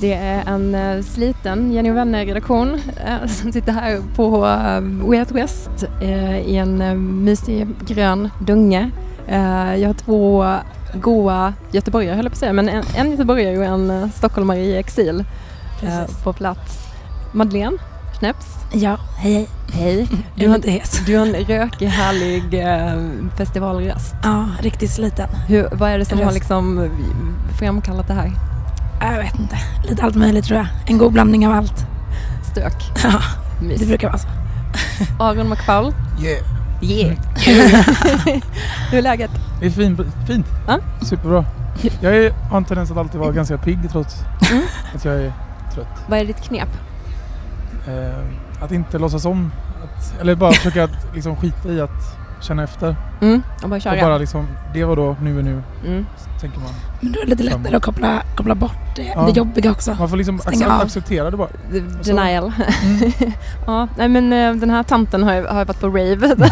Det är en uh, sliten Jenny och vänner-redaktion uh, som sitter här på uh, Way Out West i en mysig grön dunge. jag har två goa göteborgare höll jag på att säga, men en, en göteborgare och en stockholmare i exil på plats. Madeleine Knäpps. Ja, hej hej. Du har, du har en rökig, härlig festivalröst. Ja, riktigt sliten. Hur, vad är det som Röst. har liksom framkallat det här? Jag vet inte. Lite allt möjligt tror jag. En god blandning av allt. Stök. Ja, Mys. det brukar vara så. Aron McFaul. Yeah. Yeah. Hur är läget? Det är fint. fint. Ah? Superbra. Jag är, har en tendens att alltid vara ganska pigg trots mm. att jag är trött. Vad är ditt knep? Eh, att inte låtsas om. Att, eller bara försöka att, liksom, skita i att känna efter. Mm, och bara köra. Och bara liksom, det var då, nu är nu. Mm. Tänker man. Men då är det lite lättare att koppla, koppla bort det, ja. det jobbiga också. Man får liksom acceptera, acceptera det bara. Denial. Mm. ja, nej men eh, den här tanten har, har varit på rave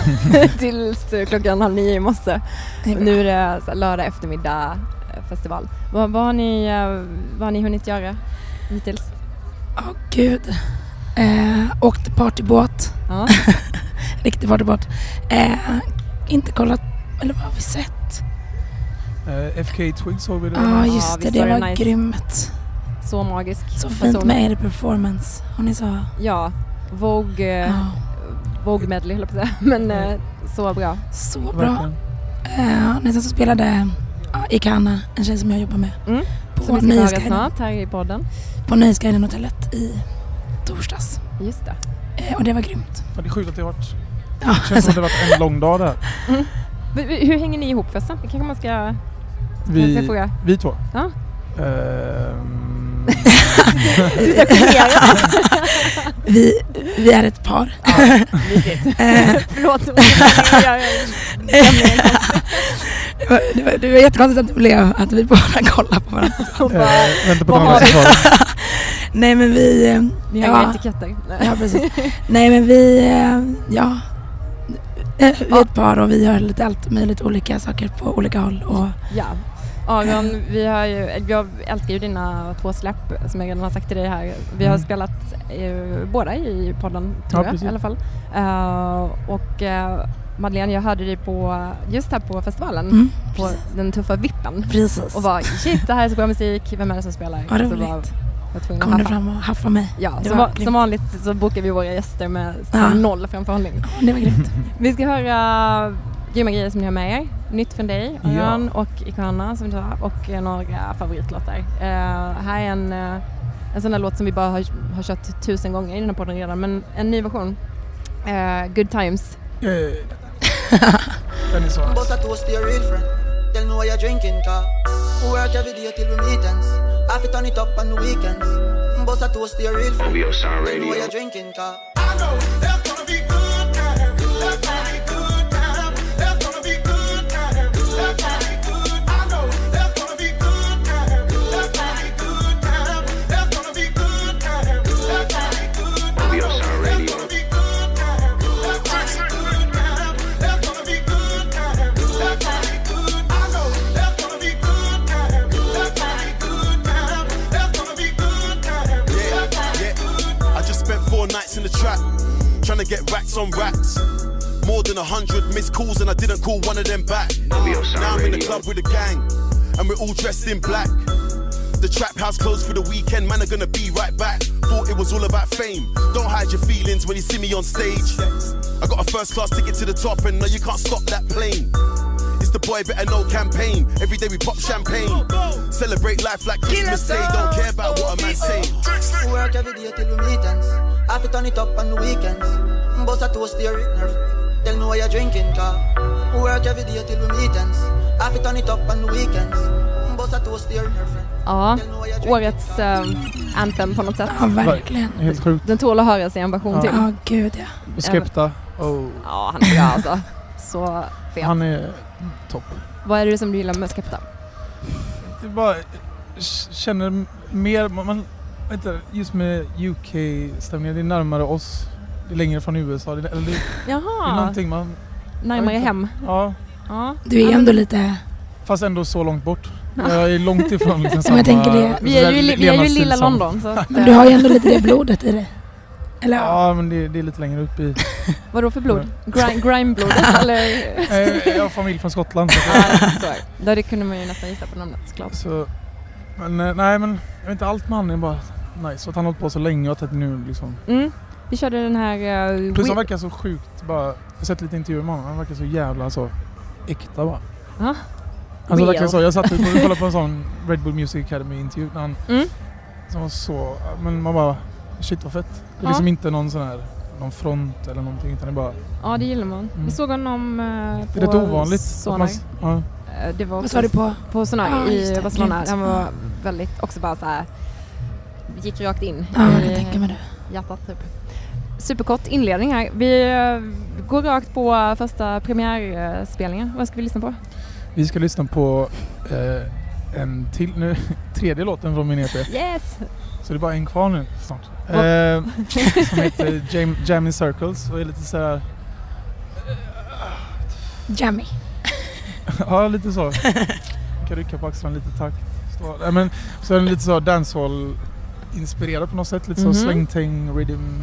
tills klockan halv nio i morse. Nu är det så lördag eftermiddag eh, festival. Vad, vad, har ni, eh, vad har ni hunnit göra hittills? Åh oh, gud. Eh, åkt partybåt. Ja. Riktig partybåt. Eh, inte kollat, eller vad har vi sett? Uh, FK Twigs såg vi det. Ja, just det. Det var, nice. grymt. Så magisk. Så fint med er performance. Har ni så? Ja. Vogue, uh, Vogue medley höll jag på att säga. Men uh, så bra. Så bra. Uh, nästan så spelade uh, Ikana, en tjej som jag jobbar med. Mm. På som vi ska höra snart här i podden. På Nöjesguiden-hotellet i torsdags. Just det. Uh, och det var grymt. Ja, det är sjukt att det har varit... Det känns som att det har varit en lång dag där. Mm. Hur hänger ni ihop förresten? Det kanske man ska... Vi, vi två? Ja. Um... vi, vi är ett par. Ja, Förlåt. det, var, det, var, det var jättekonstigt att det blev att vi båda kollade på varandra. äh, vänta på någon Nej men vi... Ni har ja, etiketter. Ja precis. Nej men vi, ja Eh, vi är ett par och vi gör lite allt möjligt olika saker på olika håll. Och, ja. Aron, vi har ju, jag älskar ju dina två släpp som jag redan har sagt till dig här. Vi har mm. spelat eh, båda i podden tror ja, jag i alla fall. Uh, och uh, Madeleine, jag hörde dig på, just här på festivalen, mm, på precis. den tuffa vippen. Precis. Och var shit det här är så bra musik, vem är det som spelar? Vad roligt. Kom du fram och haffa mig? Ja, som, var, som, vanligt så bokar vi våra gäster med ja. noll framförhållning. Ja, det var grymt. vi ska höra grymma grejer som ni har med er. Nytt från dig, Örjan ja. och Ikana som du sa och några favoritlåtar. Uh, här är en, uh, en sån där låt som vi bara har, har kört tusen gånger i den här podden redan men en ny version. Uh, good times. Den är så. Tell me what you're drinking, car. Work every day till we meet ends. I fit turn it up on the weekends. Bust a toast to your real friend. OVO Sound Radio. Know what you're drinking, car. I know. Get racks on racks. More than a hundred missed calls and I didn't call one of them back. Now I'm in the club with a gang and we're all dressed in black. The trap house closed for the weekend, man are gonna be right back. Thought it was all about fame. Don't hide your feelings when you see me on stage. I got a first class ticket to the top and no, you can't stop that plane. It's the boy better know campaign. Every day we pop champagne. Celebrate life like Christmas Day. Don't care about what a man say. Work every day till we meet ends. I fit turn it up on the weekends. Bust a toast to your nerve. Tell me why you're drinking, car. Work every day till we meet ends. I fit turn it up on the weekends. Bust a toast to your nerve. Ja, årets uh, anthem på något sätt. Ja, verkligen. Helt sjukt. Den tål att höras i en version ja. till. Ja, gud ja. Skepta. Oh. Ja, han är bra alltså. Så fet. Han är topp. Vad är det som du gillar med Skepta? Jag bara känner mer, man, inte, just med UK-stämningen, det är närmare oss. Det är längre från USA. Det, eller det, Jaha. det är någonting man... Närmare hem? Ja. ja. Du är ändå lite... Fast ändå så långt bort. Jag är långt ifrån liksom samma... jag tänker det. Vi är ju, vi är ju lilla London. Så men du har ju ändå lite det blodet i dig. Eller? Ja, men det, det, är lite längre upp i... Vadå för blod? Grime, grime-blodet eller? jag har familj från Skottland. Så ja, det kunde man ju nästan gissa på namnet såklart. Så, men eh, nej men, jag vet inte, allt med han är bara nice. Att han har hållit på så länge och att nu liksom... Mm. Vi körde den här... Uh, Plus han verkar så sjukt bara... Jag har sett lite intervjuer med honom. Han verkar så jävla så äkta bara. Ja. Alltså verkligen så. Jag satt och kollade på en sån Red Bull Music Academy intervju när han... Mm. Som var så... Men man bara... Shit vad fett. Det är ja. liksom inte någon sån här någon front eller någonting utan det är bara... Ja det gillar man. Mm. Vi såg honom uh, på Det är rätt ovanligt. Sonar. Man, ja. Det var Vad sa du på? På Sonar ah, i Barcelona. Han var väldigt också bara så här gick rakt in ja, i tänker mig det. hjärtat typ. Superkort inledning här. Vi uh, går rakt på första premiärspelningen. Vad ska vi lyssna på? Vi ska lyssna på uh, en till, nu, tredje låten från min EP. Yes! Så det är bara en kvar nu snart. Eh, som heter Jam, Jammy Circles och är lite såhär... Jammy. ja, lite så. Jag kan rycka på axlarna lite takt. Stå, men, så är den lite så dancehall inspirerad på något sätt. Lite mm -hmm. så slängtäng, rhythm.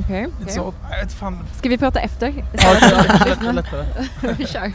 Okej. Okay, okay. Ska vi prata efter? Ja, lättare. lättare. vi kör.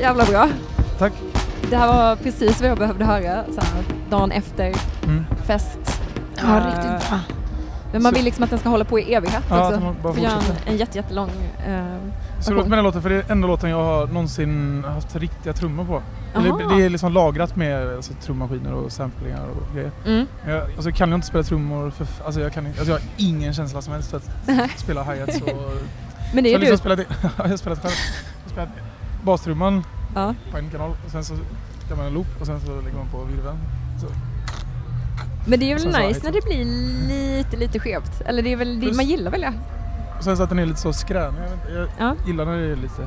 Jävla bra. Tack. Det här var precis vad jag behövde höra så här, dagen efter mm. fest. Ja, uh, riktigt bra. Men man vill liksom att den ska hålla på i evighet ja, också. För göra en, en jätte, jättelång uh, Så låt med den låten, för det är enda låten jag har någonsin haft riktiga trummor på. Eller, det är liksom lagrat med alltså, trummaskiner och samplingar och grejer. Mm. Jag, alltså, kan jag inte spela trummor, för, alltså, jag, kan, alltså, jag har ingen känsla som helst för att spela hi-hats och... Men det är så du? Liksom spelat, jag har spelat själv. Jag har spelat bastrumman ja. på en kanal och sen så gör man en loop och sen så lägger man på virveln. Men det är väl nice när det blir lite, lite skevt? Eller det är väl, det, man gillar väl det? Och sen så att den är lite så skränig. Jag, jag ja. gillar när det är lite,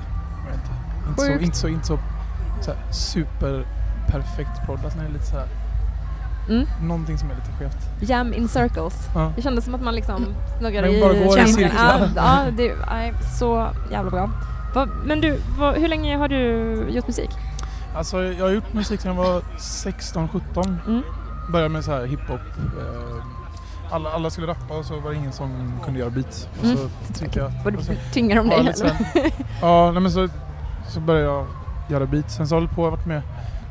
jag vet inte, inte så, inte så, inte så, så här, super perfekt proddat. När det är lite så här, Mm. Någonting som är lite skevt. Jam in circles. Ja. Det kändes som att man liksom snurrade i... bara går i cirklar. Ja, ja, det är så jävla bra. Va, men du, va, hur länge har du gjort musik? Alltså jag har gjort musik sedan jag var 16-17. Mm. Började med så här hiphop. Eh, alla, alla skulle rappa och så var det ingen som kunde göra beats. Och så mm. jag, Var du tvingade de dig eller? ja, nej, men så, så började jag göra beats. Sen så har jag på och varit med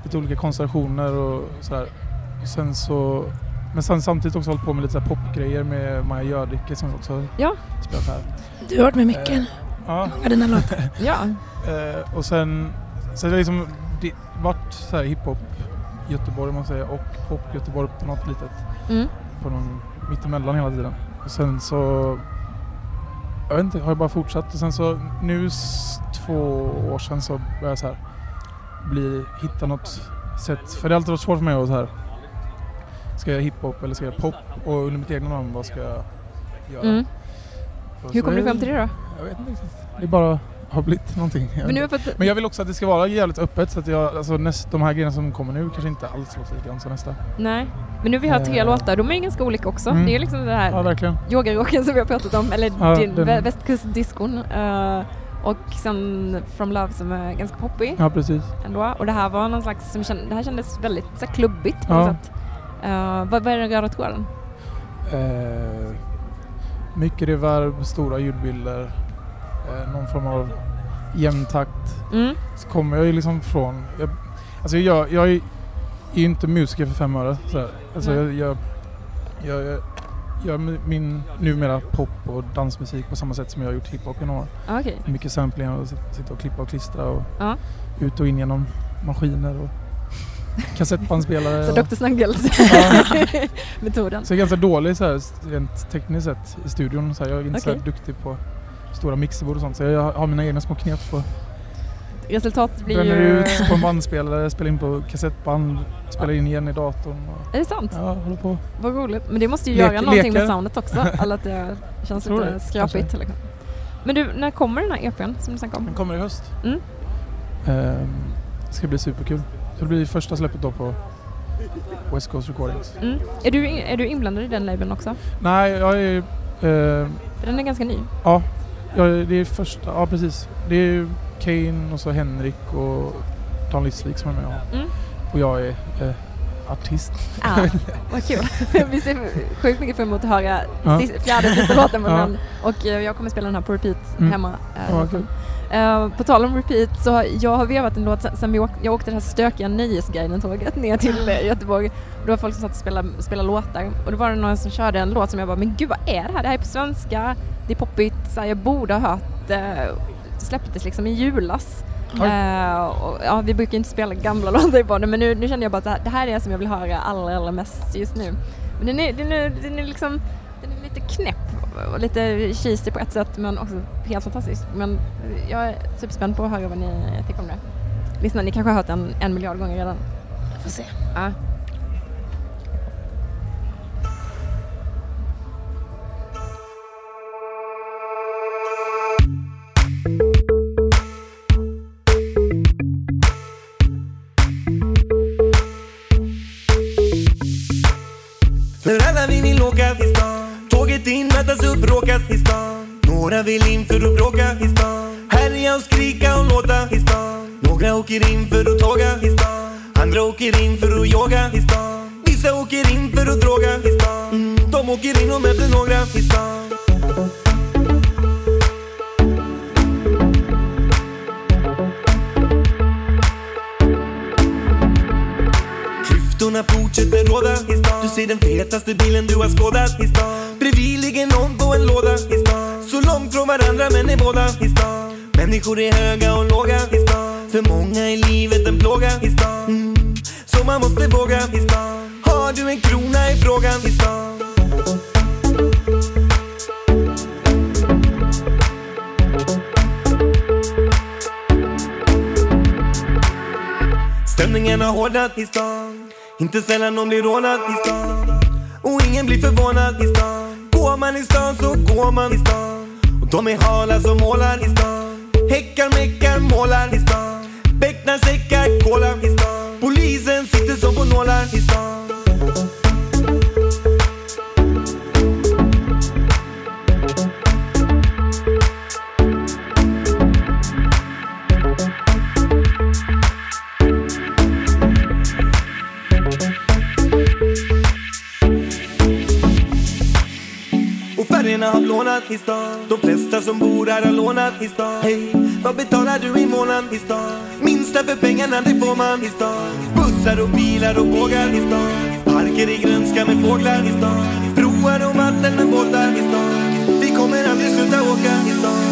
lite olika konstellationer och sådär. Sen så men sen samtidigt också hållit på med lite så popgrejer med Maja Gördicke som också ja. spelat här. Du har varit med mycket. Eh, ja. Många dina låtar. ja. Eh, och sen så det liksom det, varit så här hiphop Göteborg man säger och pop Göteborg på något litet. Mm. På någon mittemellan hela tiden. Och sen så jag vet inte, har jag bara fortsatt och sen så nu två år sedan så började jag så här bli, hitta något sätt. För det har alltid varit svårt för mig att så här ska jag hiphop eller ska jag pop och under mitt egna namn vad ska jag göra? Mm. Hur kom du fram till det då? Jag vet inte riktigt. Det är bara har blivit någonting. Men, nu att... men jag vill också att det ska vara jävligt öppet så att jag, alltså näst, de här grejerna som kommer nu kanske inte alls låter likadant som nästa. Nej, men nu vi har tre eh. låtar, de är ju ganska olika också. Mm. Det är liksom det här ja, verkligen. yogarocken som vi har pratat om, eller ja, din den... västkustdiskon. Uh, och sen From Love som är ganska poppig. Ja, precis. Ändå. Och det här var någon slags, som känd, det här kändes väldigt så klubbigt på ja. något sätt. Uh, vad, vad är den röda tråden? Uh, mycket reverb, stora ljudbilder, uh, någon form av jämn takt. Mm. Så kommer jag ju liksom från... Jag, alltså jag, jag är ju inte musiker för fem öre. Så alltså jag, jag, jag, jag gör min numera pop och dansmusik på samma sätt som jag har gjort hiphop i några år. Okay. Mycket samplingar och sitta och klippa och klistra och ah. ut och in genom maskiner och kassettbandspelare. så Dr. Snuggles metoden. Så jag är ganska dålig så här, rent tekniskt sett i studion. Så här, jag är inte okay. så duktig på stora mixerbord och sånt. Så jag har mina egna små knep på Resultatet blir Bränner ju... ut på en bandspelare, spelar in på kassettband, spelar in igen i datorn. Och, är det sant? Ja, håller på. Vad roligt. Men det måste ju Lek, göra någonting leker. med soundet också. Alla att det känns lite det, skrapigt. Liksom. Men du, när kommer den här EPn som du snackade om? Den kommer i höst. Mm. Um, det ska bli superkul. Så det blir första släppet då på West Coast Recordings. Mm. Är, du, är du inblandad i den labeln också? Nej, jag är... Uh, den är ganska ny. Ja, Ja, det är första, ja precis. Det är Kane och så Henrik och Dan Lissvik som är med. Mm. Och jag är eh, artist. Ja, vad kul. Vi ser sjukt mycket fram emot att höra ja. fjärde sista låten ja. Och eh, jag kommer spela den här på repeat mm. hemma. Eh, ja. Uh, på tal om repeat så jag har vevat en låt sen åk, jag åkte det här stökiga Nöjesguiden-tåget ner till uh, Göteborg. Och det var folk som satt och spelade, spelade låtar och då var det någon som körde en låt som jag bara, men gud vad är det här? Det här är på svenska, det är poppigt, så här, jag borde ha hört uh, släpptes liksom i julas. Uh, och, ja, vi brukar inte spela gamla låtar i podden men nu, nu känner jag bara att det här, det här är det som jag vill höra allra, allra mest just nu. Men den är, den är, den är liksom den är lite knäpp och lite cheesy på ett sätt men också helt fantastisk. Men jag är superspänd på att höra vad ni tycker om det. Lyssna, ni kanske har hört den en miljard gånger redan. Jag får se. Ja. Vi vill åka till Bjudit in, mötas upp, bråkas i stan. Några vill in för att bråka i stan. Härja och skrika och låta i stan. Några åker in för att tåga i stan. Andra åker in för att yoga i stan. Vissa åker in för att droga i stan. Mm, de åker in och möter några i stan. Klyftorna fortsätter råda i stan. Du ser den fetaste bilen du har skådat i stan Bredvid ligger någon på en låda. Så långt från varandra men är båda. Människor är höga och låga. För många är livet en plåga. Mm. Så man måste våga. Har du en krona i frågan? Stämningen har hårdnat i stan Inte sällan någon blir rånad i stan Och ingen blir förvånad i stan Går man i stan så går man i stan Och de är hala som målar i stan Häckar, meckar, målar i stan Becknar, säckar, kolar i stan Polisen sitter som på nålar i har lånat i stan. De flesta som bor här har lånat i stan. Hej, vad betalar du i månaden i stan? Minsta för pengarna det får man i stan. Bussar och bilar och bågar i stan. Parker i grönska med fåglar i stan. Broar och vatten med båtar i stan. Vi kommer aldrig sluta åka i stan.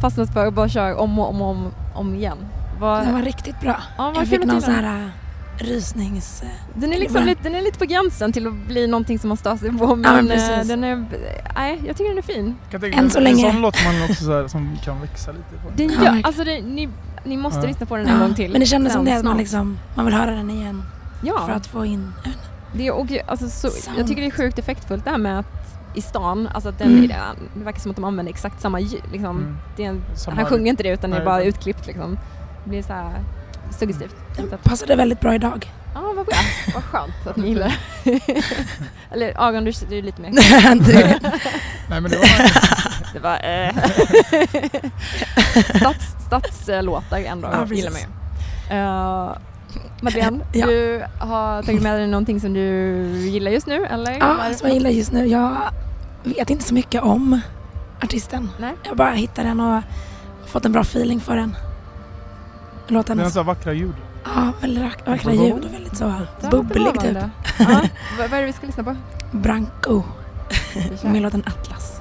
Fastnat för att bara köra om och om, om, om igen. Var, den var riktigt bra. Ja, jag fick någon sån här äh, rysnings... Den är, liksom lite, den är lite på gränsen till att bli någonting som man stör sig på men ja, den är, nej, jag tycker den är fin. Än så länge. En sån låt man också så här, som kan växa lite på. Den gör, ja, alltså det, ni, ni måste ja. lyssna på den en gång till. Men det kändes som det att man, liksom, man vill höra den igen. Ja. För att få in det, och, alltså, så, Jag tycker det är sjukt effektfullt det här med att i stan. Alltså att den, mm. det verkar som att de använder exakt samma ljud. Liksom. Mm. Det är en, han sjunger inte det utan det är bara utklippt. Liksom. Det blir så här suggestivt. Den passade väldigt bra idag. Ja, ah, vad bra. Vad skönt att ni gillar Eller Aron, du, du är lite mer... Nej men det var... det var... Eh. Stats, stadslåtar ändå, ja, gillar man ju. Uh, Madeleine, ja. du har tagit med dig någonting som du gillar just nu eller? Ja, som jag gillar just nu. Jag vet inte så mycket om artisten. Nej. Jag bara hittade den och fått en bra feeling för den. Låten den har så vackra ljud. Ja, väldigt vackra ljud och väldigt så bubblig typ. Ja, vad är det vi ska lyssna på? Branco. Med låten Atlas.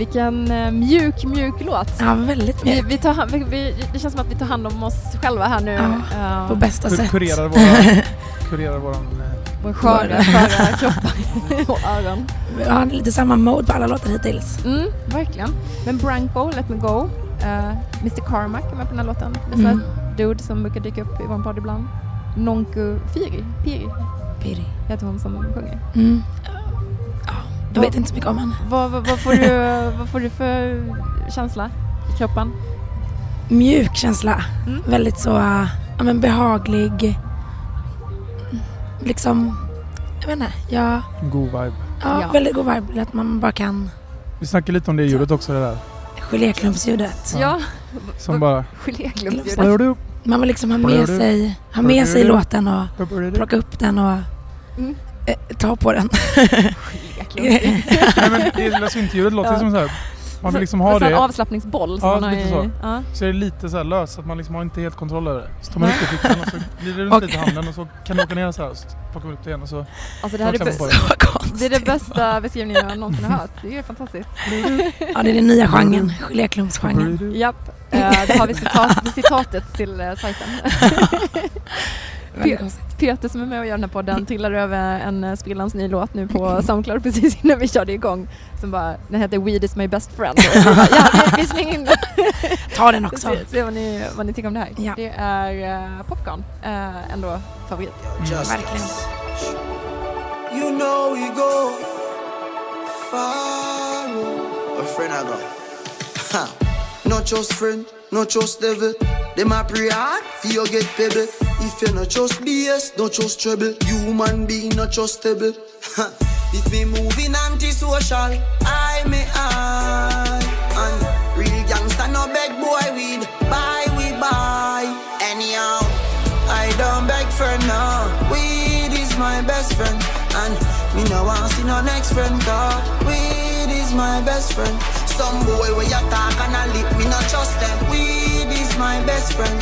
Vilken uh, mjuk, mjuk låt. Ja, väldigt mjuk. Vi, vi tar, vi, vi, det känns som att vi tar hand om oss själva här nu. Ja, uh, på bästa Kur sätt. Kurerar våra, kurerar våran... Vår sköra, sköra kroppar och öron. Vi har lite samma mode på alla låtar hittills. Mm, verkligen. Men Branko, Let Me Go, uh, Mr Carmack är med på den här låten. Det är mm. dude som brukar dyka upp i vår podd ibland. Nonku Firi, Piri. Piri. Heter hon som sjunger. Mm. Jag vet inte så mycket om henne. Vad, vad, vad, får du, vad får du för känsla i kroppen? Mjuk känsla. Mm. Väldigt så ja, men behaglig. Liksom, jag vet inte. Jag, god vibe. Ja, ja, väldigt god vibe. Att man bara kan... Vi snackade lite om det ljudet också det där. Geléklumpsljudet. Ja. Som bara... Geléklumpsljudet. Man vill liksom ha med sig, ha med sig låten och plocka upp den och mm. eh, ta på den. Nej, men det lilla syntljudet låter ja. som så här. Man vill liksom ha det. En avslappningsboll. Som ja, man lite så. Ja. Så är det lite så här löst så att man liksom har inte helt kontroll över det. Så tar man upp det i fickan och så glider det runt lite i handen och så kan du åka ner så här och så plockar man upp det igen och så Alltså det här är, det, det är det bästa beskrivningen jag någonsin har hört. Det är fantastiskt. Ja, det är den nya genren. Geléklumpsgenren. Japp. Uh, då har vi citat, citatet till uh, sajten. Peter som är med och gör den här podden trillade över en uh, sprillans ny låt nu på Soundcloud precis innan vi körde igång. Som bara, den heter Weed is my best friend. bara, ja, vi, slänger in den. Ta den också. Se, se vad, ni, vad ni tycker om det här. Ja. Det är uh, Popcorn, uh, ändå favorit. Mm. Verkligen. You know we go far, a friend I got. Not just friend, not trust devil. Them a pray hard you get pebble. If you not just BS, not trust trouble. Human being not trustable. if me moving antisocial, I may I. And real gangster no beg boy weed. Buy we buy. Anyhow, I don't beg for now. Weed is my best friend. And me no want see no next friend. God, weed is my best friend. Some boy where you talk and I lip, me not trust them. Weed is my best friend.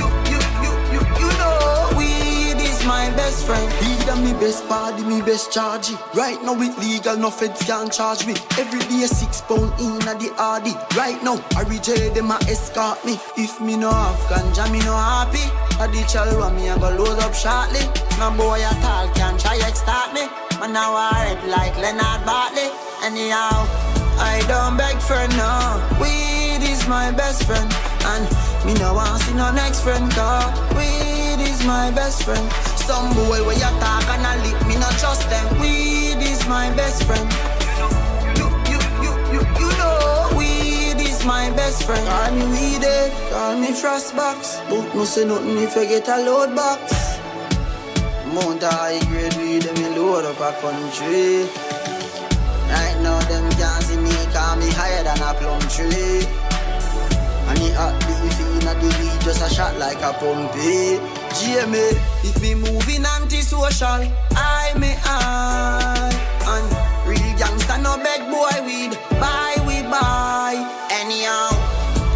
You, you, you, you, you know, weed is my best friend. Weed and me best body, me best charge. Right now it legal, no feds can charge me. Every day six pound in at the RD. Right now, I reject them a escort me. If me no have ganja, me no happy. I the chalwa me I go load up shortly. My boy a talk can try extort me. Man now I red like Leonard Bartley. Anyhow. I don't beg for no. Weed is my best friend, and me no want see no next friend. Cause weed is my best friend. Some boy where you talk and I lip, me not trust them. Weed is my best friend. You, you, you, you, you know, weed is my best friend. Call me weeded, call me frostbox. But no say nothing if I get a load box. Mount high grade weed, them load up a country. Right now them can't see me Call me higher than a plum tree. And the hot beef in the weed Just a shot like a pumpy. GMA If me moving antisocial I may I And real gangster no beg boy weed Buy we buy. Anyhow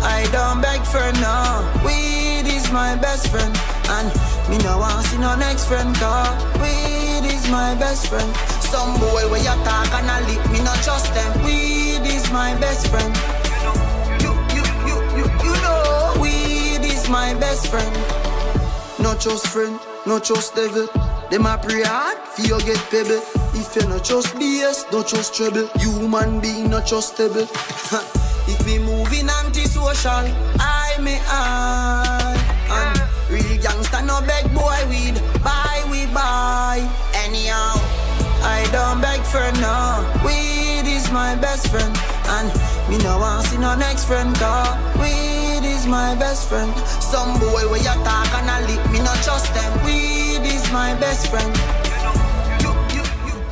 I don't beg for no Weed is my best friend. And me no want see no next friend Cause weed is my best friend some boy where you talk and I lip me not trust them. Weed is my best friend. You, you, you, you, you know weed is my best friend. Not just friend, not just devil. Them a pray hard for you get pebble. If you not just BS, not just trouble. Human being not trustable. if me moving antisocial, I may I. Real gangster no beg boy weed. Buy we buy. Don't beg for no. Weed is my best friend, and me no want see no next friend. Cause weed is my best friend. Some boy where you talk and I lip, me not trust them. Weed is my best friend.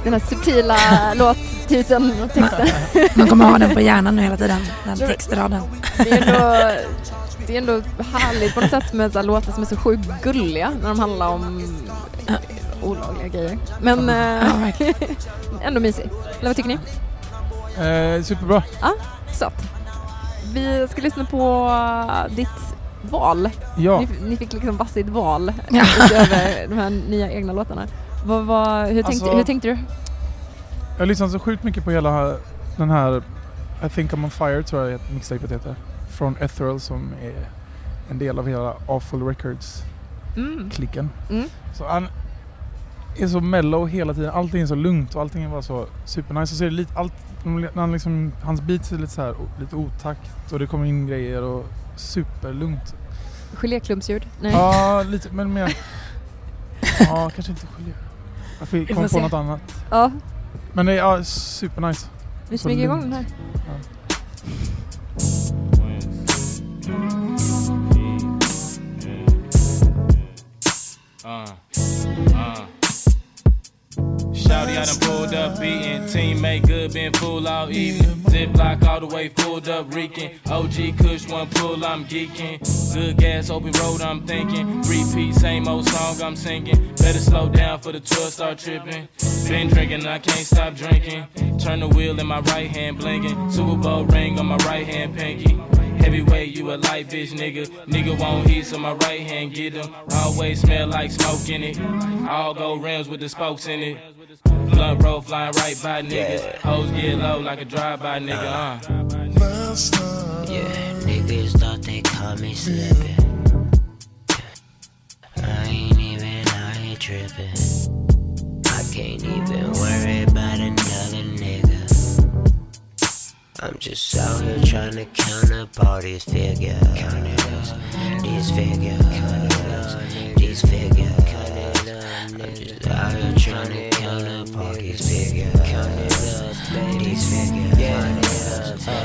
Den här subtila låttiteln och texten. Man kommer ha den på hjärnan nu hela tiden, den textraden. Det är ändå, det är ändå härligt på något sätt med så låtar som är så sjukt gulliga när de handlar om olagliga grejer. Men äh, ändå mysig. Eller vad tycker ni? Eh, superbra. Ja, så. Vi ska lyssna på ditt val. Ja. Ni, ni fick liksom varsitt val utöver de här nya egna låtarna. Vad, vad, hur, tänkte, alltså, hur tänkte du? Jag har lyssnat så sjukt mycket på hela den här I think I'm on fire tror jag mixtapet heter. Från Ethereal som är en del av hela Awful Records-klicken. Mm. Mm. Så han är så mellow hela tiden. Allting är så lugnt och allting är bara så supernice. Och så är det lite, allt, han liksom, hans beats är lite så här, lite otakt och det kommer in grejer och superlugnt. Geléklumpsljud? Nej. Ja, lite men mer... ja, kanske inte gelé. Jag fick komma på se. något annat. Ja, Men det är ja, supernice. vi Så smyger igång den här. Uh, uh. Shouty, I done pulled up, beating. Teammate good, been full all evening. Ziploc all the way fulled up, reeking. OG Kush, one pull, I'm geeking. Good gas, open road, I'm thinking. Repeat, same old song I'm singing. Better slow down for the 12 start tripping. Been drinking, I can't stop drinking. Turn the wheel in my right hand, blinking. Super Bowl ring on my right hand, pinky. Heavyweight, you a light bitch, nigga. Nigga won't heat, so my right hand get him. Always smell like smoke in it. All gold rims with the spokes in it. Blunt roll flying right by niggas. Hoes get low like a drive-by nigga, uh. Yeah, niggas thought they caught me slipping. I ain't even out here tripping. I can't even worry about another nigga. I'm just out here trying to count up all these figures. These figures. These figures. I'm just out here trying to count up all these figures. These figures.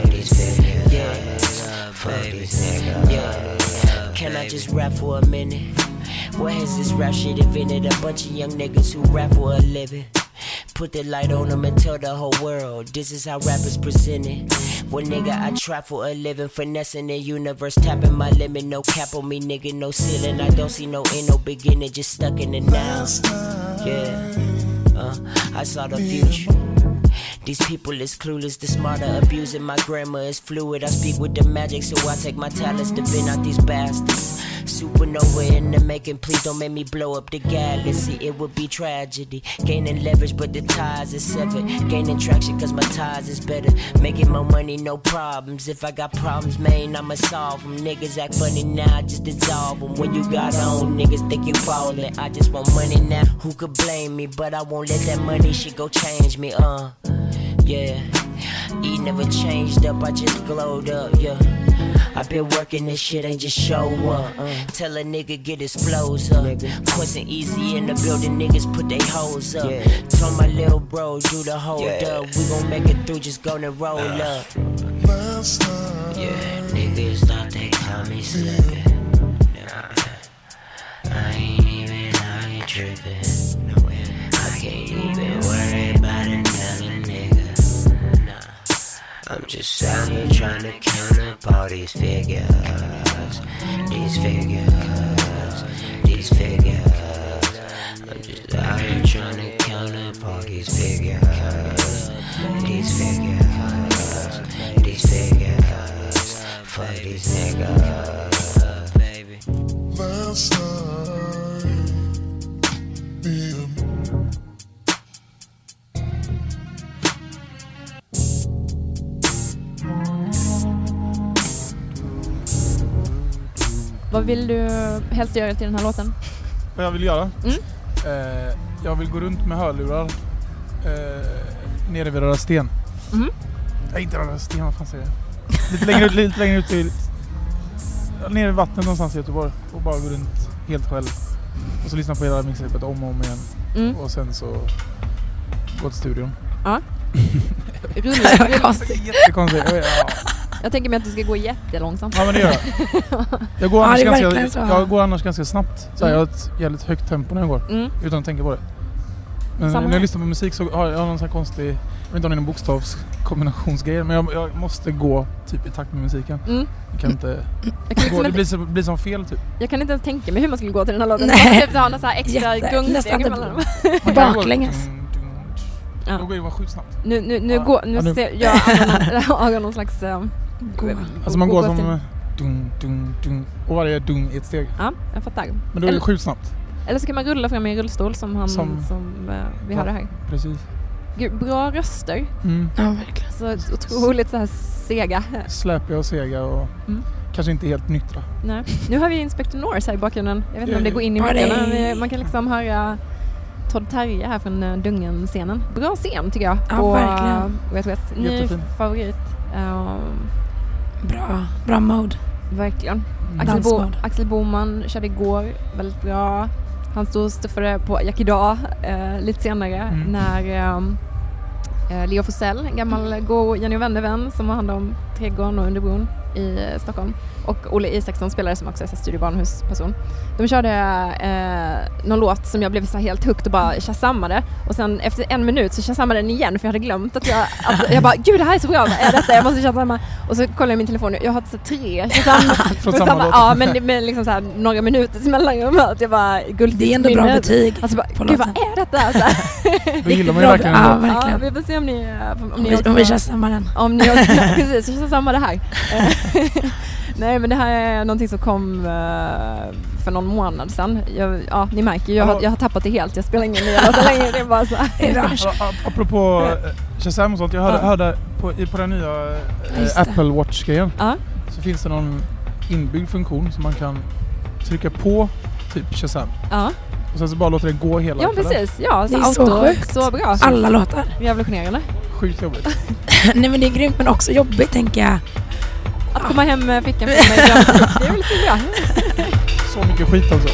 These figures. Fuck these niggas. Can I just rap for a minute? What has this rap shit invented? A bunch of young niggas who rap for a living. Put the light on them and tell the whole world this is how rappers presented. Well, nigga, I trap for a living, finessing the universe, tapping my limit. No cap on me, nigga, no ceiling. I don't see no end, no beginning, just stuck in the now. Yeah, uh, I saw the future. These people is clueless, the smarter abusing. My grammar is fluid. I speak with the magic, so I take my talents to vent out these bastards. Supernova in the making, please don't make me blow up the galaxy. It would be tragedy. Gaining leverage, but the ties is severed. Gaining traction, cause my ties is better. Making my money, no problems. If I got problems, man, I'ma solve them. Niggas act funny now, just dissolve them. When you got on, niggas think you ballin'. I just want money now. Who could blame me? But I won't let that money shit go change me, uh. Yeah, E never changed up, I just glowed up, yeah. I been working this shit, ain't just show up. Uh. Tell a nigga get his flows up. Question easy in the building, niggas put they hoes up. Told my little bro, do the hold up. We gon' make it through, just gonna roll up. Yeah, niggas thought they caught me slipping. I ain't even out here tripping. I can't even worry I'm just out here trying to count up all these figures. These figures. These figures. I'm just out here trying to Vad vill du helst göra till den här låten? Vad jag vill göra? Mm. Eh, jag vill gå runt med hörlurar eh, nere vid Röda Sten. Mhm. Nej, inte Röda Sten, vad fan säger jag? Lite längre ut, lite längre ut till... Nere vid vattnet någonstans i Göteborg. Och bara gå runt helt själv. Och så lyssna på hela mixtapet om och om igen. Mm. Och sen så gå till studion. Ja. Rulla, rulla. Konstigt. Jättekonstigt. Ja. Jag tänker mig att du ska gå jättelångsamt. Ja men det gör jag. Jag går, Ja, annars, verkligen ganska, jag går annars ganska snabbt. Så här, Mm. Jag har ett jävligt högt tempo när jag går. Mm. Utan att tänka på det. Men Samma när här. jag lyssnar på musik så har jag någon sån här konstig, jag vet inte om det är någon bokstavskombinationsgrej, men jag, jag måste gå typ i takt med musiken. Mm. Jag kan inte Jag, kan gå, det blir, så, blir som fel typ. jag kan inte ens tänka mig hur man skulle gå till den här låten. Nej. Jag måste typ ha någon så här extra gungsteg emellan dem. Man Baklänges. Ja. Då går det bara sjukt snabbt. Nu, nu, nu, Ja. går, nu, Ja, nu- ser jag ögonen någon slags... Um, Gå. Alltså man går som dun, dun, dun, och varje dun i ett steg. Ja, jag fattar. Men då är det sjukt snabbt. Eller så kan man rulla fram i rullstol som han som, Som- eh, vi Ja. hade här. Precis. bra röster. Mm. Ja, verkligen. Så otroligt så här sega. Släpiga och sega och Mm. kanske inte helt nyktra. Nej. Nu har vi Inspector Norse här i bakgrunden. Jag vet inte om det går in i mickarna. men Man kan liksom höra Todd Terje här från eh, Dungen-scenen. Bra scen tycker jag. Ja, på, verkligen. eh, Wet West. Ny Jättefin. favorit. Um, Bra, bra mode. verkligen. Mm. Axel, Bo. Axel Boman körde igår, väldigt bra. Han stod och stuffade på Jack idag eh, lite senare Mm. när ehm, eh, Leo Forsell, en gammal god Jenny och vänner-vän som har hand om Trädgården och Underbron i Stockholm och Olle Isaksson spelare som också är Studio Barnhus-person. De körde eh, någon låt som jag blev så helt hooked och bara shazammade och sen efter en minut så shazammade den igen för jag hade glömt att jag, att jag bara gud det här är så bra, vad är detta? Jag måste shazamma. Och så kollade jag min telefon, jag har så tre shazam Från samma låt. Ja men det med liksom så här, några minuters mellanrum att jag bara Det är ändå bra betyg Alltså bara, gud vad är detta? Så här. Då gillar man ju verkligen Ja, ändå. ja, verkligen. vi får se om ni, eh, om Om ni också, om vi kör samma den. om ni också, precis, samma det här. Nej men det här är någonting som kom eh, för någon månad sedan. Jag, ja, ni märker ju, jag, har, jag har tappat det helt. Jag spelar ingen nya låtar längre. Det är bara så Det här. Apropå eh, Shazam och sånt, jag hörde, Ja. hörde på, på den nya eh, det. Apple Watch-grejen Ja, så finns det någon inbyggd funktion som man kan trycka på typ Shazam ja. och sen så bara låter den gå hela ja precis. Ja, så Det är så auto, sjukt. så bra. Alla låtar. Revolutionerande. Sjukt jobbigt. Nej men det är grymt men också jobbigt tänker jag. Att komma hem med fickan full med grönsaker, det är väl så bra. Så mycket skit alltså.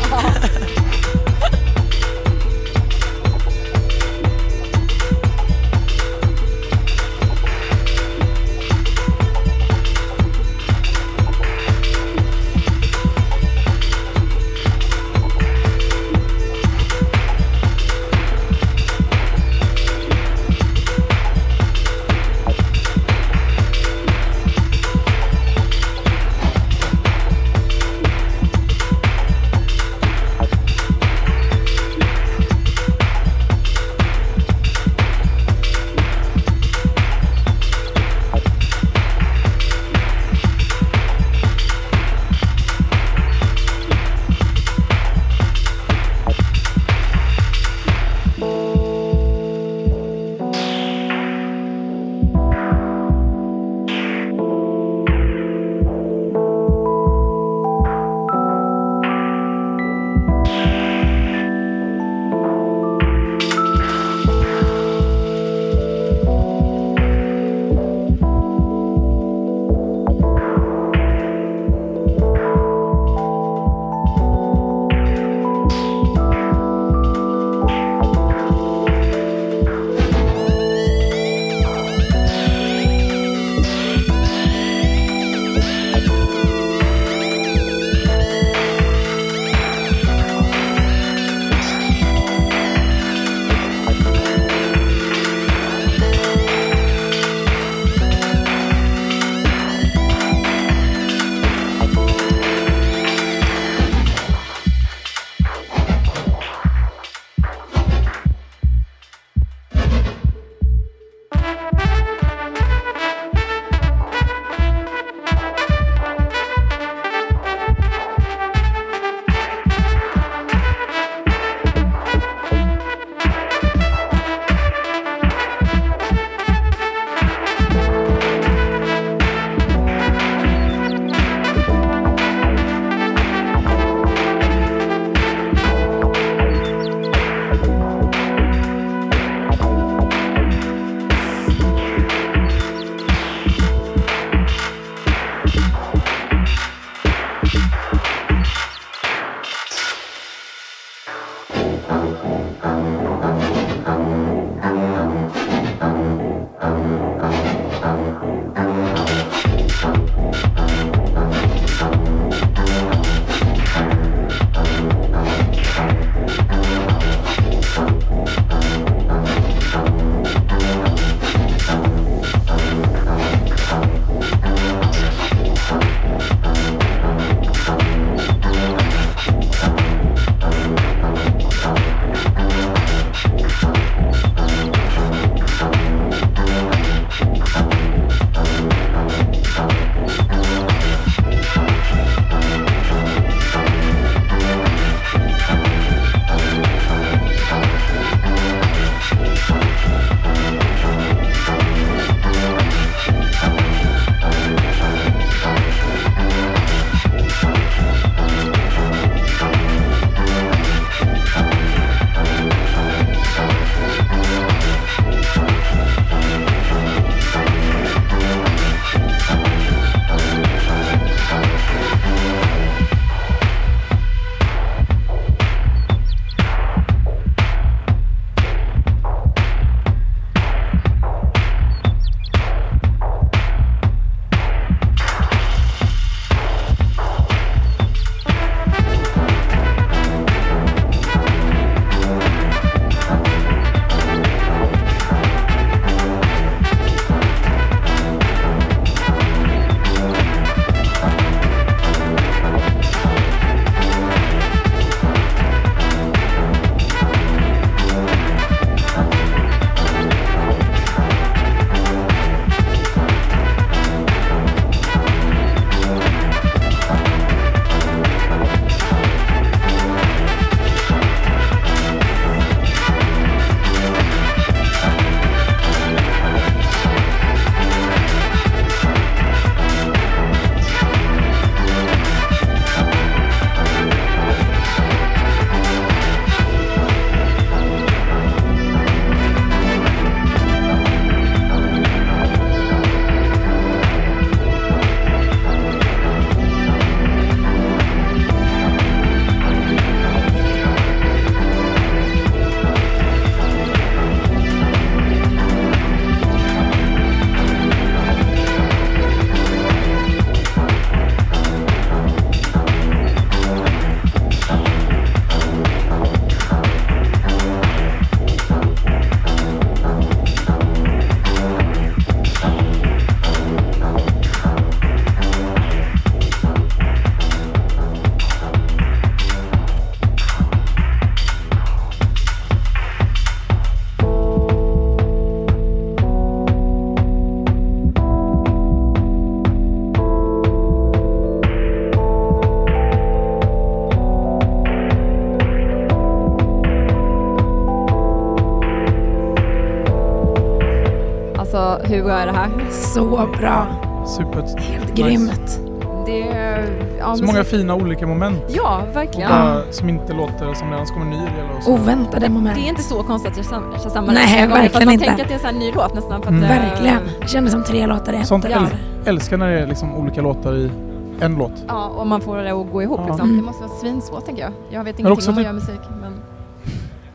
Bra är det här? Så bra. Super. Helt Nice. grymt. Det är... Ja, Så många fina olika moment. Ja, verkligen. Bara, som inte låter som redan kommer ny eller så. Oväntade moment. Det är inte så konstigt att Shazam- Shazamar Nej, gånger, för verkligen man inte. tänker att det är en sån här ny låt nästan. För att, Mm. eh, Verkligen. Det kändes som tre låtar i. Sånt Ja. äl- älskar när det är liksom olika låtar i en låt. Ja, och man får det att gå ihop Ja. liksom. Mm. Det måste vara svinsvårt tänker jag. Jag vet ingenting om att typ- göra musik. Men...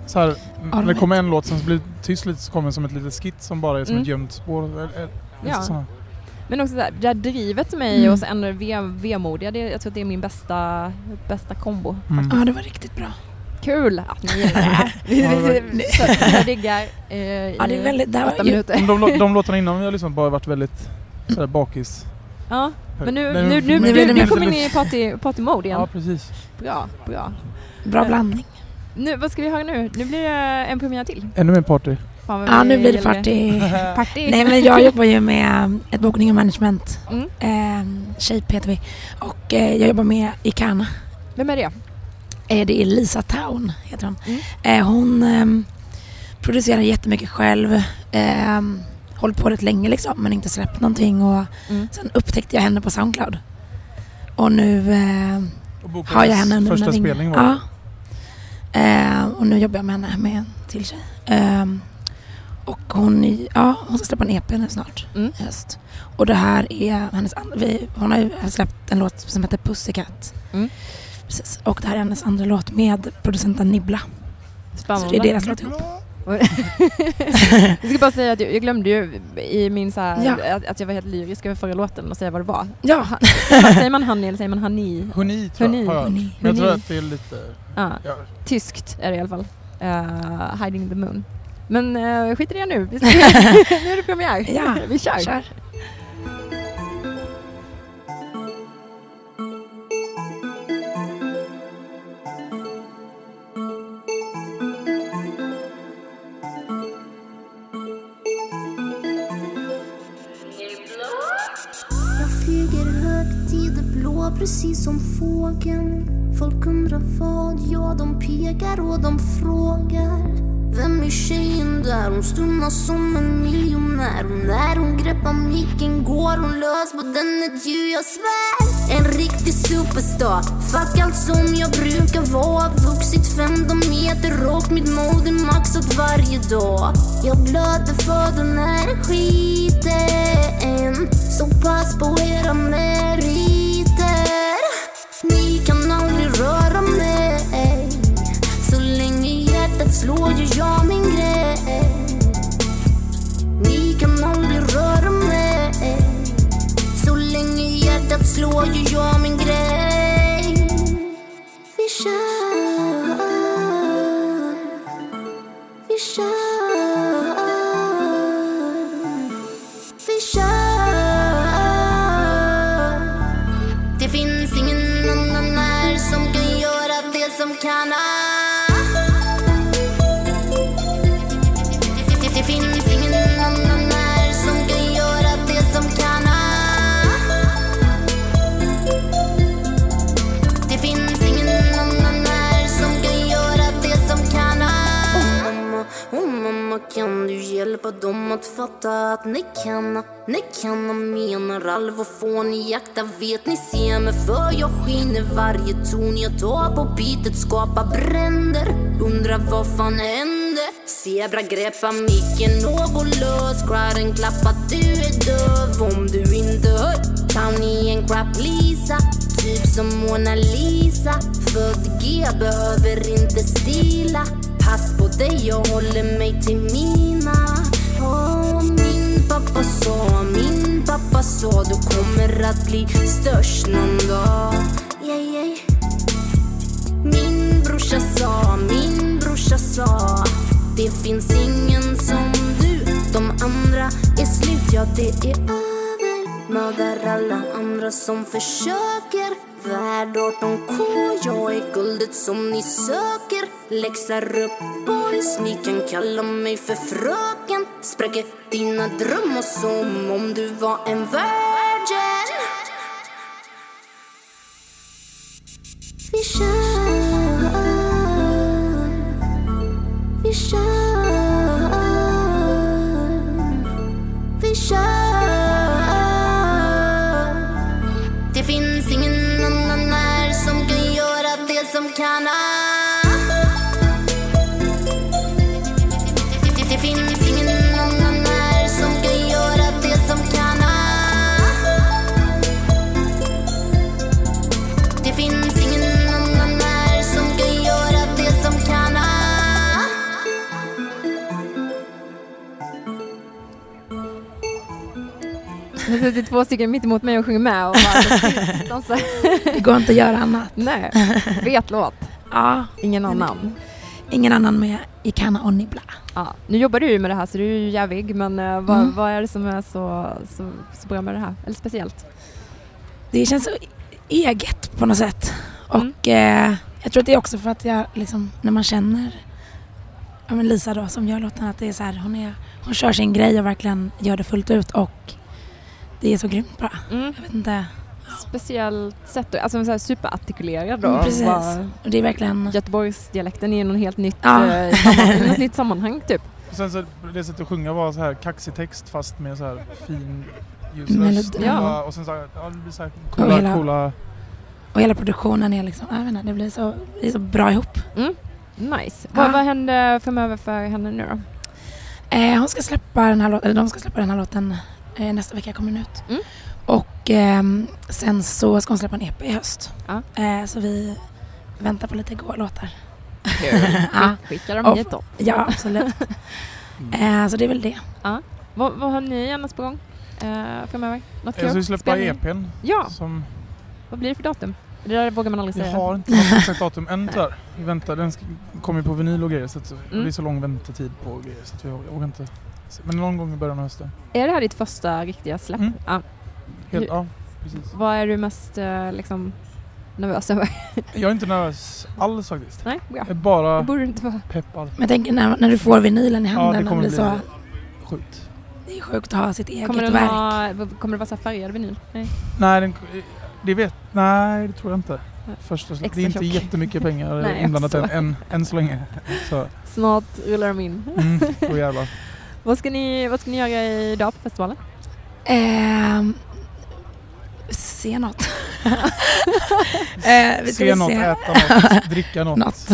Så här, när det kommer en låt sen så blir det tyst lite så kommer det som ett litet skit som bara är som Mm. ett gömt spår. Eller- eller- Ja. Men också där, det där drivet till mig Mm. och ve- vemodiga, det, jag tror att det är min bästa, bästa kombo. Mm. Ja, det var riktigt bra. Kul att ni gillar det här. Jag diggar eh, Ja, det är väldigt... Det åtta minuter. De, de, lå- de låtarna innan vi har på har varit väldigt sådär bakis. Ja, men nu, nu, nu, nu nu, nu, mer kommer ni i party, party mode igen. Ja, precis. Bra, bra. bra blandning. Nu, vad ska vi höra nu? Nu blir det en premiär till. Ännu mer party. Fan Ja, nu blir det party. Party. Nej, men jag jobbar ju med ett bokning och management. Mm. Eh, Shape heter vi. Och eh, jag jobbar med Ikana. Vem är det? Eh, det är Lisa Town, heter hon. Mm. Eh, hon ehm, producerar jättemycket själv. Eh, hållit på rätt länge liksom, men inte släppt någonting. Och Mm. sen upptäckte jag henne på Soundcloud. Och nu eh, Och har jag henne under första mina vingar. spelning var det. Ja. Eh, och nu jobbar jag med henne med en till tjej. Ehm, och hon, ja, hon ska släppa en EP nu snart Mm. i höst. Och det här är hennes andra, vi, hon har ju släppt en låt som heter Pussycat. Mm. Precis. Och det här är hennes andra låt med producenten Nibbla. Spännande. Så det är deras låt ihop. jag ska bara säga att jag, jag glömde ju i min så här, Ja. att, att jag var helt lyrisk över förra låten och säga vad det var. Ja, Ha- Säger man, honey eller säger man honey? Honi tror Honi. jag. har. Men jag tror att det är lite... Ja, Ja, tyskt är det i alla fall. Uh, Hiding the moon. Men uh, skit i det nu. Nu är det premiär. Ja, Vi kör. kör. Precis som fågeln. Folk undrar vad, ja de pekar och de frågar. Vem är tjejen där? Hon stunnar som en miljonär. Och när hon greppar micken går hon lös på den ett djur, jag svär. En riktig superstar. Fuck allt som jag brukar vara. Vuxit 15 meter och mitt mode maxat varje dag. Jag blöder för den här skiten. Så pass på era meriter slår gör jag min grej? Ni kan aldrig röra mig. Så länge hjärtat slår gör jag min grej. Vi kör. Vi kör. Hjälpa dem att fatta att ni kan Ni kan menar allvar får ni jakta vet ni ser mig för jag skiner varje ton. Jag tar på bitet skapar bränder Undrar vad fan hände? Zebra greppa micken och går lös Crowden klappar du är döv. Om du inte hör Townie en crap Lisa? Typ som Mona Lisa. Född G behöver inte stila. Pass på dig, jag håller mig till mina pappa sa, min pappa sa Du kommer att bli störst någon dag. Yeah, yeah. Min brorsa sa, min brorsa sa Det finns ingen som du. De andra är slut, ja det är över Mördar alla andra som försöker. Värd 18K, jag är guldet som ni söker Läxar upp boys, ni kan kalla mig för fröken Spräcker dina drömmar som om du var en värld. Stycken mitt emot mig och sjunger med och bara. Det går inte att göra annat. Nej, vet låt. Ja, Ingen annan. ingen annan med Ikana och Nibla. Ja. Nu jobbar du ju med det här så du är ju jävig men eh, vad, Mm. vad är det som är så, så, så bra med det här? Eller speciellt? Det känns så eget på något sätt. Mm. Och eh, jag tror att det är också för att jag liksom, när man känner ja, men Lisa då som gör låten, att det är så här, hon, är, hon kör sin grej och verkligen gör det fullt ut och det är så grymt bra. Mm. Jag vet inte. Speciellt sätt, alltså så här superartikulerad då. Mm, precis. Och det är verkligen, Göteborgsdialekten är någon helt nytt, Ja. eh, sammanhang, något nytt sammanhang typ. Och sen så det sättet att sjunga var så här kaxig text fast med så här fin ljusröst. ja. Och sen så här, ja, det blir så här Och coola, hela- coola och hela produktionen är liksom, jag vet inte, det blir så, det är så bra ihop. Nice. Ja. Vad, vad händer framöver för henne nu då? Eh, hon ska släppa den här låten, eller de ska släppa den här låten eh, nästa vecka kommer den ut. Mm. Och ehm, sen så ska hon släppa en EP i höst. Ja. Eh, så vi väntar på lite gå-låtar. Ja. Ja. Skickar dem hit då. Ja, absolut. eh, så det är väl det. Vad, vad har ni annars på gång eh, framöver? Något Jag ska kul? släppa Spelning? EPn. Ja, Som, vad blir det för datum? Det där vågar man aldrig jag säga. har inte något exakt datum än tyvärr. Vi väntar, den kommer ju på vinyl och grejer så att det Mm. blir så lång väntetid på grejer så att vi jag vågar inte. Men någon gång i början av hösten. Är det här ditt första riktiga släpp? Mm. Ja. Helt, ja, precis. Vad är du mest eh, liksom, nervös över? Jag är inte nervös alls faktiskt. Nej, bra. Jag är bara Det borde inte vara. peppad. Men tänker när, när du får vinylen i Ja, handen, det det kommer bli så, sjukt. det är sjukt att ha sitt eget Kommer, verk. ha, kommer det vara så här färgad vinyl? Nej. Nej, den, det vet, nej, det tror jag inte. Första, det är inte tjock. jättemycket pengar Nej, inblandat än, än, än så länge. Så, Snart rullar de in. mm, jävlar. Vad ska ni, vad ska ni göra idag på festivalen? Ehm, se något. eh, vi ska Se något, se äta något, dricka något, något.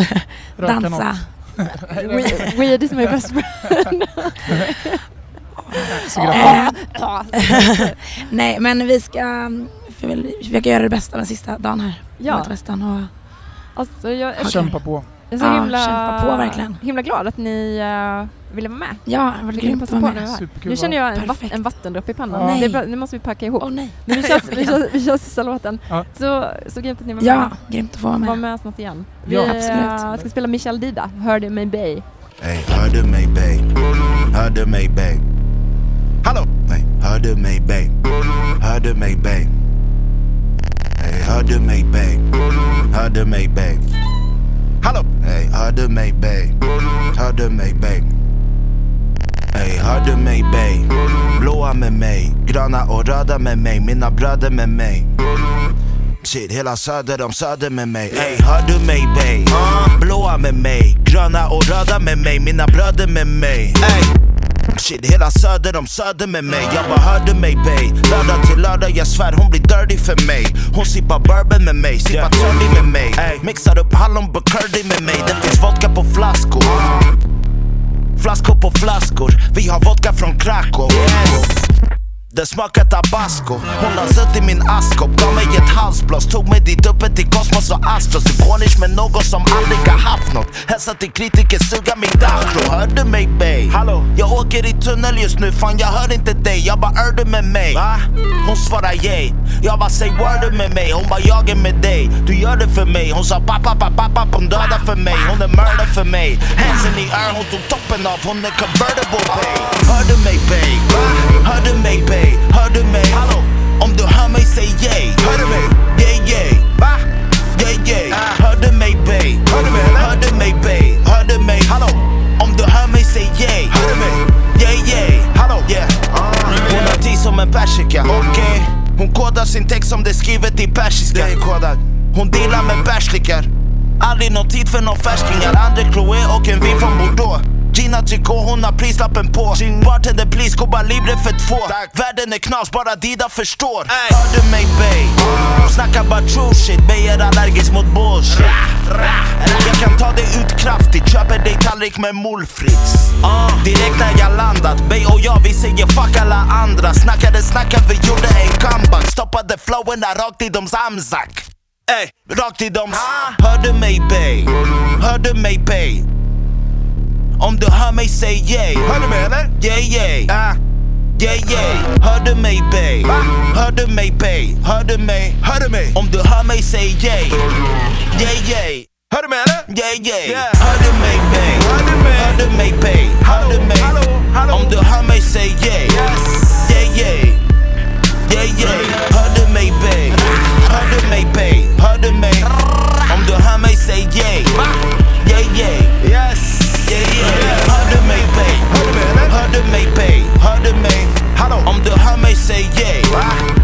röka Dansa. något. We- Weed is my best friend. Eh, Nej, men vi ska försöka göra det bästa den sista dagen här Ja. Och, Alltså, jag, jag, Kämpa på. Är så Ja, himla, kämpa på verkligen. himla glad att ni uh, ville vara med. ja, det var grymt att vara på med. nu. Nu känner jag en, Perfekt. en vattendroppe i pannan. Ja. Nu måste vi packa ihop. Åh nej. Men vi, kör, vi, kör, vi kör sista låten. Ja. Så, så grymt att ni var Ja, med. grymt att få vara Var med. med snart igen. Vi Ja, absolut. eh, ska spela Michel Dida, Hörde mig Bay. Hey, hörde mig babe, hörde mig babe. Hallå! Hey, hörde mig babe, hörde mig babe. Hey, hörde mig babe, hörde mig babe. Hallå! Hey, hörde mig babe, hörde mig babe. Hey, hörde mig babe, blåa med mig, gröna och röda med mig, mina bröder med mig. Shit, hela söder om söder med mig Ey, hör du mig babe? Blåa med mig, gröna och röda med mig Mina bröder med mig Ey. Shit, hela söder om söder med mig. Jag bara hör du mig babe? Lördag till lördag, jag svär hon blir dirty för mig. Hon sippar bourbon med mig, sippar Turdy med mig. Mixar upp hallon Bacardi med mig. Det finns vodka på flaskor. Flaskor på flaskor, vi har vodka från Krakow det smakar tabasco. Hon har suttit i min askkopp, gav mig ett halsblås Tog mig dit uppe till kosmos och astros. Ikonisk med någon som aldrig har haft något. Hälsa till kritiker, suga min dachro Hör du mig babe? Hallå? Jag åker i tunnel just nu, fan jag hör inte dig. Jag bara är du med mig? Va? Hon svarar yay Jag bara säg word du med mig? Hon bara jag är med dig. Du gör det för mig. Hon sa pappa pappa pappa hon dödar för mig. Hon är mörder för mig. Hänsen i ör, hon tog toppen av. Hon är convertible babe. Hör du mig babe? Va? Hör du mig babe? Hör du mig? Hallå? Om du hör mig säg yay Hör du mig? Yeah yeah Va? Yeah yeah Hör du mig babe? Hör du mig eller? Hör du mig babe? Hör du mig? Hallå? Om du hör mig säg yay Hör du mig? Yeah yeah Hallå? Yeah Hon har tid som en persika Okej Hon kodar sin text som det är skrivet i persiska Det är kodat Hon dealar med bärslikar Aldrig någon tid för någon färskingar André Chloé och en vin från Bordeaux Gina Tricot, hon har prislappen på. Bartender please, Cuba Libre för två. Världen är knas, bara Dida förstår. Hör du mig babe? Snackar bara true shit, Bey är allergisk mot bullshit. Jag kan ta dig ut kraftigt, köper dig tallrik med molfrits Direkt när jag landat, Bey och jag vi säger fuck alla andra. Snackade snackade, vi gjorde en comeback. Stoppade flowen där rakt i doms amzak Ey, rakt i doms Hör du mig Bey? Hör du mig Bey? Om du hör mig säg yay Hör du mig eller? Yeah yeah ah. Yeah yeah, hörde mig babe Hörde mig babe, hörde mig Hörde mig? Om du hör mig säg yay Yeah yeah Hörde mig eller? Yeah yeah, Yeah. hörde mig babe Hörde mig? Hörde mig babe, hörde mig hallå, hallå. Om du hör mig säg yay Yes. Yeah yeah Yeah yeah, hörde mig babe Hörde mig babe, her to make pay, her. I'm the her may say yay.